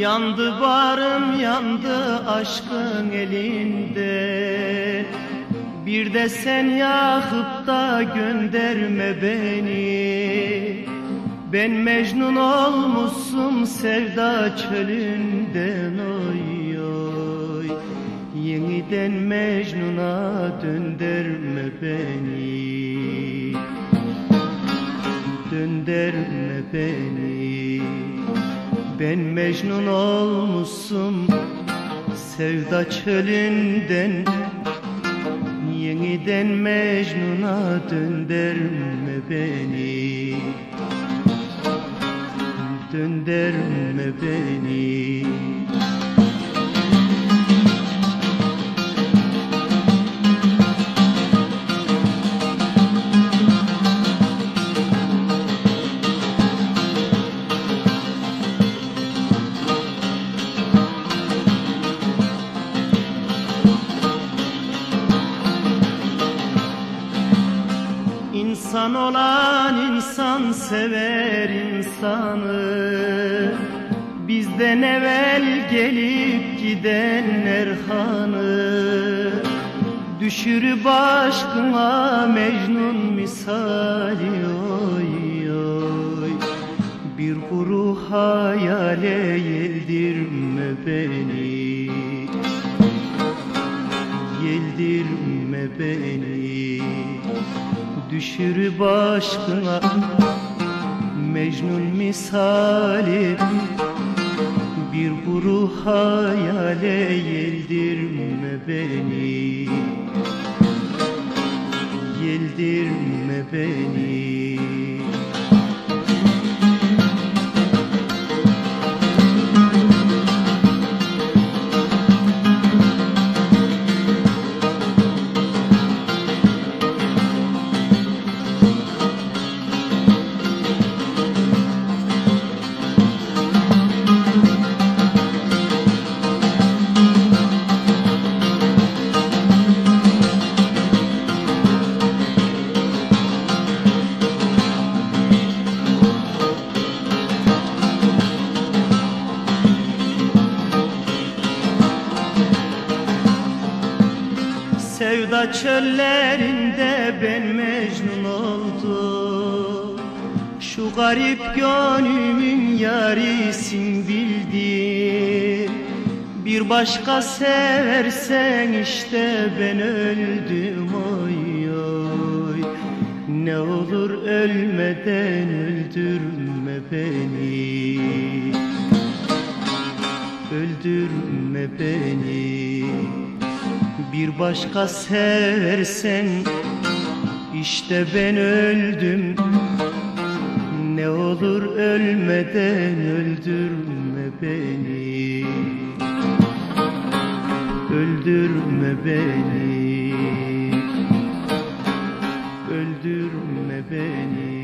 Yandı barım yandı aşkın elinde. Bir de sen yakıp da gönderme beni. Ben Mecnun olmuşum sevda çölünden oy oy. Yeniden Mecnun'a döndürme beni. Döndürme beni Ben Mecnun olmuşum Sevda çölünden Yeniden Mecnun'a döndürme beni? Döndürme beni İnsan olan insan sever insanı. Bizden evvel gelip gidenler hanı Düşürüp aşkına Mecnun misali oy oy. Bir kuru hayale yeldirme beni. Yeldirme beni Düşürüp aşkına Mecnun misali Bir kuru hayale yeldirme beni. Yeldirme beni Sevda çöllerinde ben mecnun oldum. Şu garip gönlümün yarisin bildim Bir başka seversen işte ben öldüm oy oy. Ne olur ölmeden öldürme beni. Öldürme beni bir başka seversen işte ben öldüm. Ne olur ölmeden öldürme beni. Öldürme beni. Öldürme beni